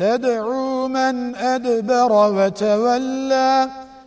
تدعو من أدبر وتولى.